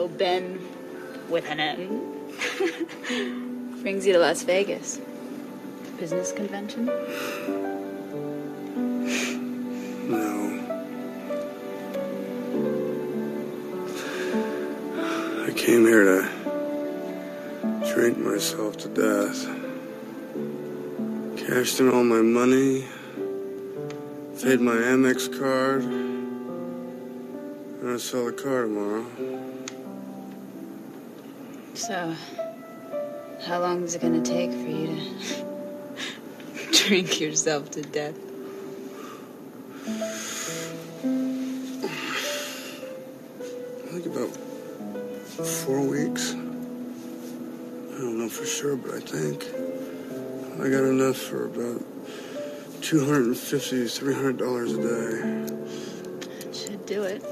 So Ben with an N brings you to Las Vegas. Business convention? No. I came here to drink myself to death. Cashed in all my money, paid my Amex card, and I sell the car tomorrow. So, how long is it gonna take for you to drink yourself to death? I think about four weeks. I don't know for sure, but I think I got enough for about $250, $300 a day. Should do it.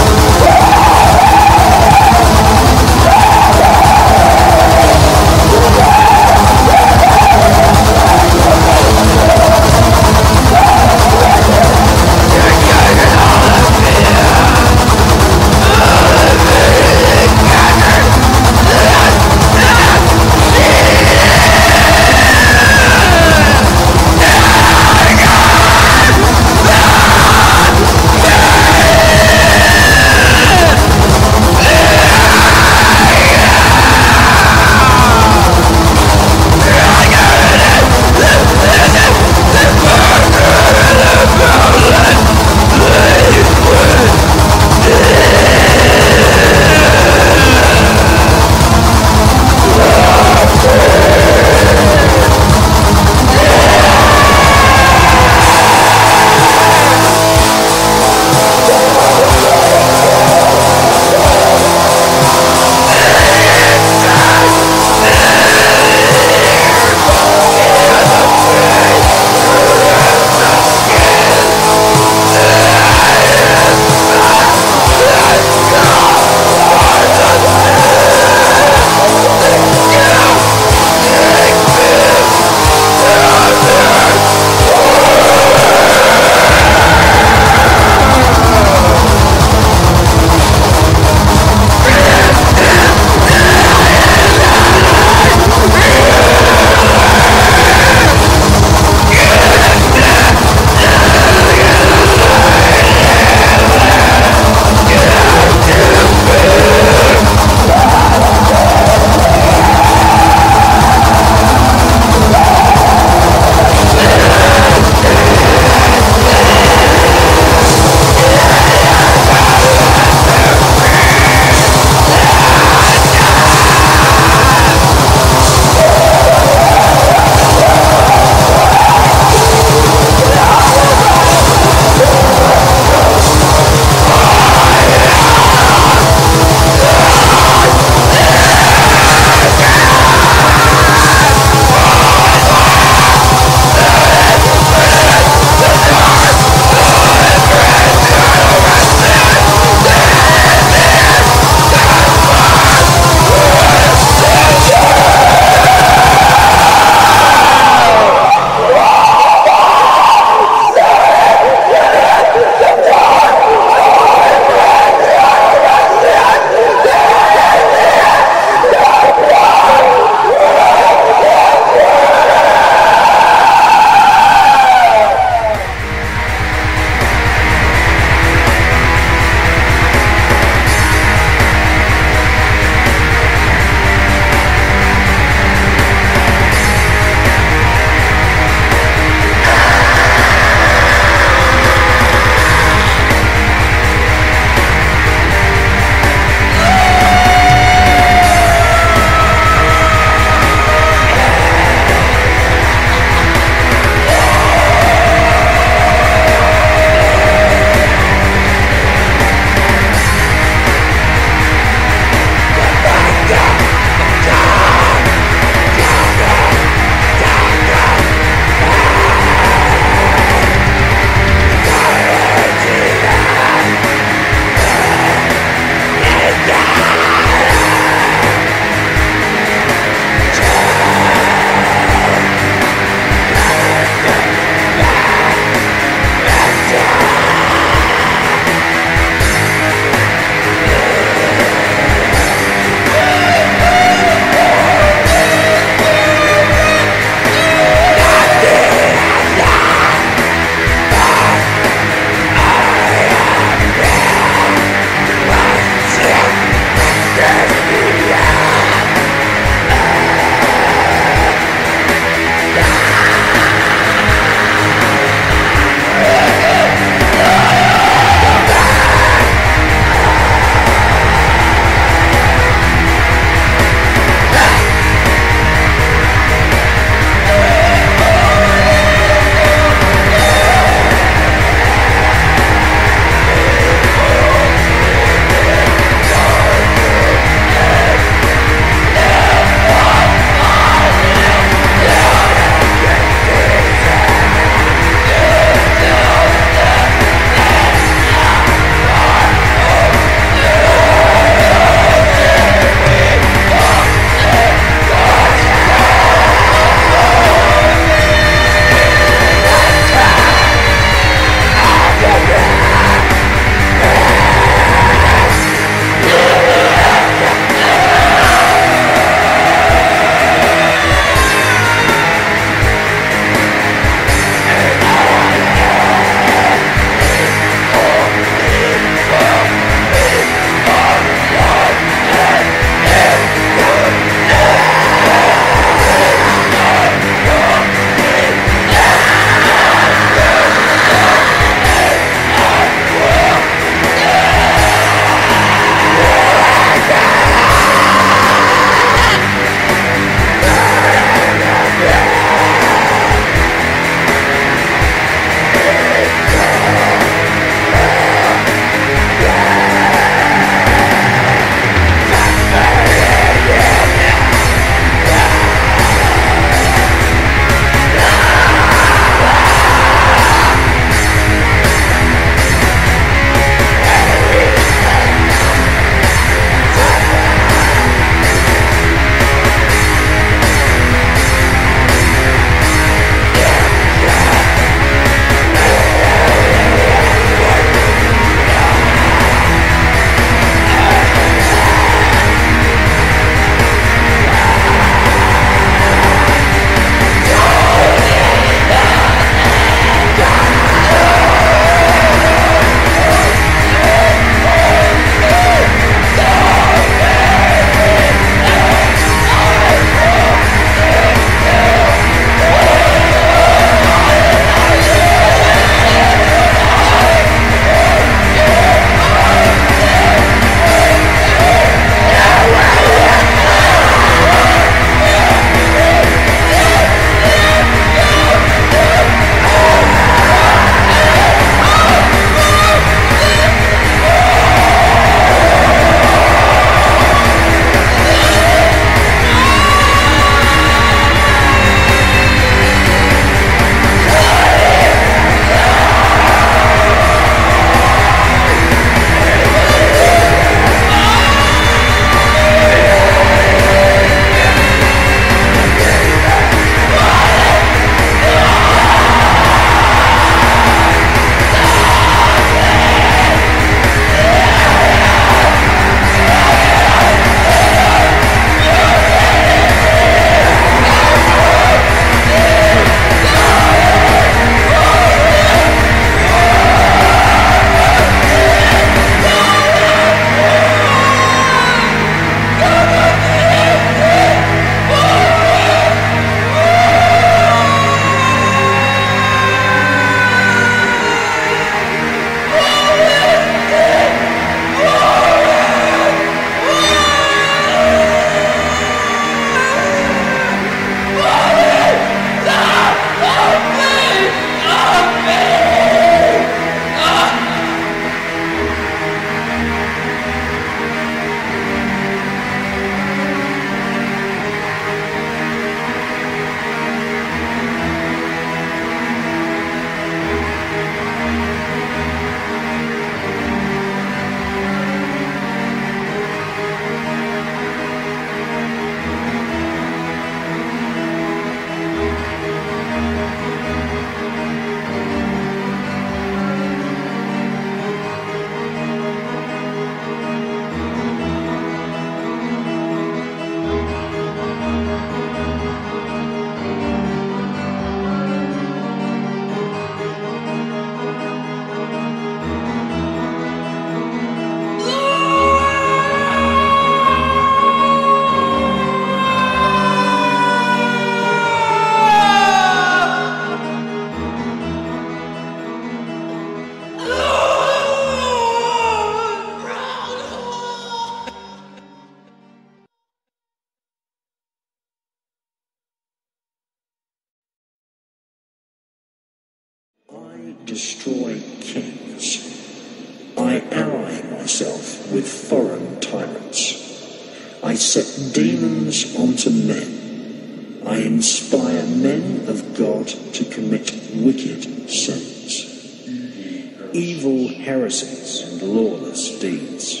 Evil heresies and lawless deeds.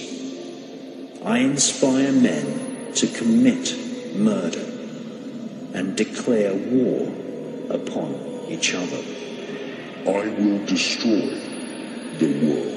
I inspire men to commit murder and declare war upon each other. I will destroy the world.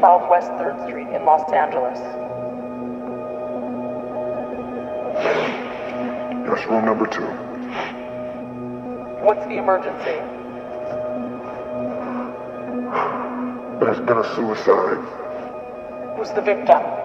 9212 West 3rd Street in Los Angeles. Yes, room number two. What's the emergency? There's been a suicide. Who's the victim?